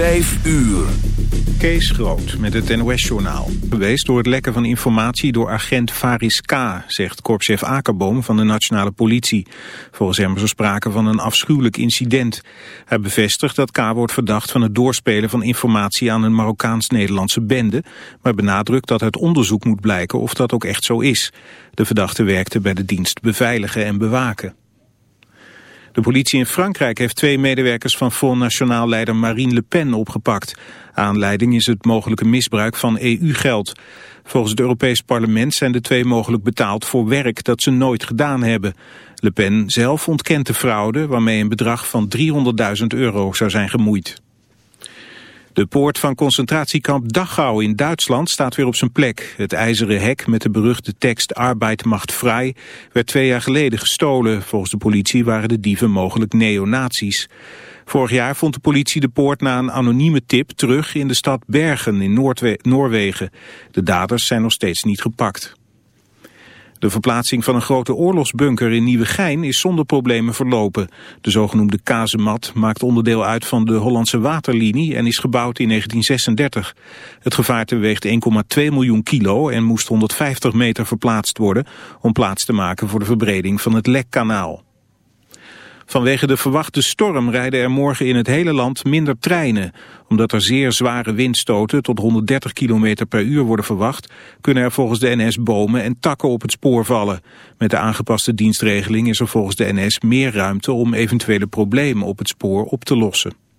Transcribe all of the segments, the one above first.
Vijf uur. Kees Groot met het NOS-journaal. Geweest door het lekken van informatie door agent Faris K., zegt korpschef Akerboom van de Nationale Politie. Volgens hem is er sprake van een afschuwelijk incident. Hij bevestigt dat K. wordt verdacht van het doorspelen van informatie aan een Marokkaans-Nederlandse bende, maar benadrukt dat het onderzoek moet blijken of dat ook echt zo is. De verdachte werkte bij de dienst beveiligen en bewaken. De politie in Frankrijk heeft twee medewerkers van Front Nationaal leider Marine Le Pen opgepakt. Aanleiding is het mogelijke misbruik van EU-geld. Volgens het Europees Parlement zijn de twee mogelijk betaald voor werk dat ze nooit gedaan hebben. Le Pen zelf ontkent de fraude waarmee een bedrag van 300.000 euro zou zijn gemoeid. De poort van concentratiekamp Dachau in Duitsland staat weer op zijn plek. Het ijzeren hek met de beruchte tekst Arbeid macht vrij werd twee jaar geleden gestolen. Volgens de politie waren de dieven mogelijk neonazies. Vorig jaar vond de politie de poort na een anonieme tip terug in de stad Bergen in Noorwegen. De daders zijn nog steeds niet gepakt. De verplaatsing van een grote oorlogsbunker in Nieuwegein is zonder problemen verlopen. De zogenoemde kazemat maakt onderdeel uit van de Hollandse waterlinie en is gebouwd in 1936. Het gevaarte weegt 1,2 miljoen kilo en moest 150 meter verplaatst worden om plaats te maken voor de verbreding van het Lekkanaal. Vanwege de verwachte storm rijden er morgen in het hele land minder treinen. Omdat er zeer zware windstoten tot 130 km per uur worden verwacht... kunnen er volgens de NS bomen en takken op het spoor vallen. Met de aangepaste dienstregeling is er volgens de NS meer ruimte... om eventuele problemen op het spoor op te lossen.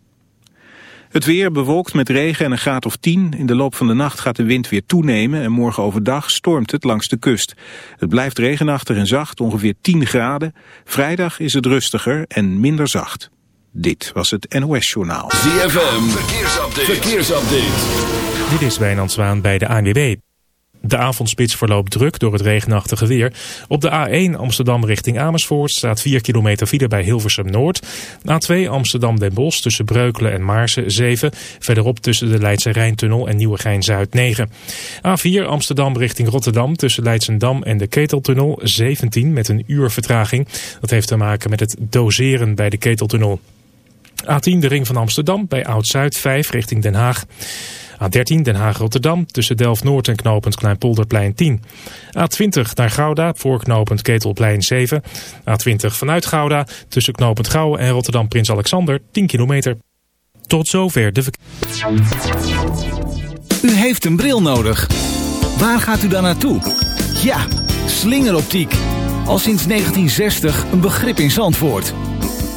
Het weer bewolkt met regen en een graad of 10. In de loop van de nacht gaat de wind weer toenemen en morgen overdag stormt het langs de kust. Het blijft regenachtig en zacht, ongeveer 10 graden. Vrijdag is het rustiger en minder zacht. Dit was het NOS Journaal. ZFM, verkeersupdate. verkeersupdate. Dit is Wijnand Zwaan bij de ANWB. De avondspits verloopt druk door het regenachtige weer. Op de A1 Amsterdam richting Amersfoort staat 4 kilometer file bij Hilversum Noord. A2 Amsterdam Den Bosch tussen Breukelen en Maarsen 7. Verderop tussen de Leidse Rijntunnel en Nieuwegein Zuid 9. A4 Amsterdam richting Rotterdam tussen Leidsendam en de Keteltunnel 17 met een uur vertraging. Dat heeft te maken met het doseren bij de Keteltunnel. A10 de ring van Amsterdam bij Oud-Zuid 5 richting Den Haag. A13 Den Haag-Rotterdam tussen Delft-Noord en knooppunt Kleinpolderplein 10. A20 naar Gouda voor knooppunt Ketelplein 7. A20 vanuit Gouda tussen knooppunt Gouwen en Rotterdam-Prins Alexander 10 kilometer. Tot zover de U heeft een bril nodig. Waar gaat u dan naartoe? Ja, slingeroptiek. Al sinds 1960 een begrip in Zandvoort.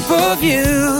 shape of you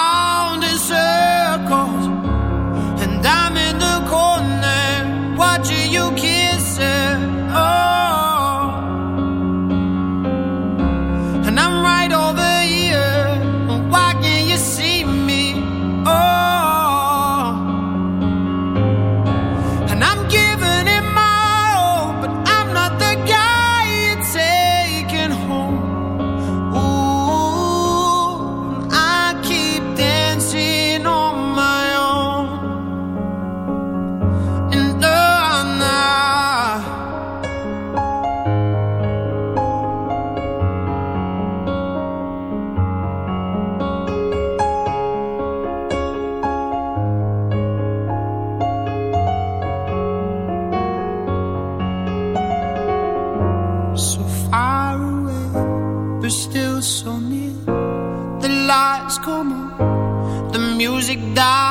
without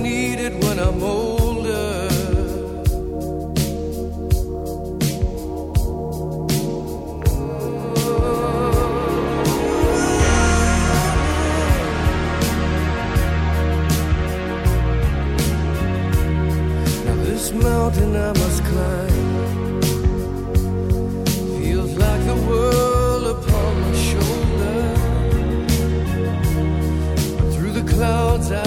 Need it when I'm older. Now this mountain I must climb feels like the world upon my shoulder. Through the clouds I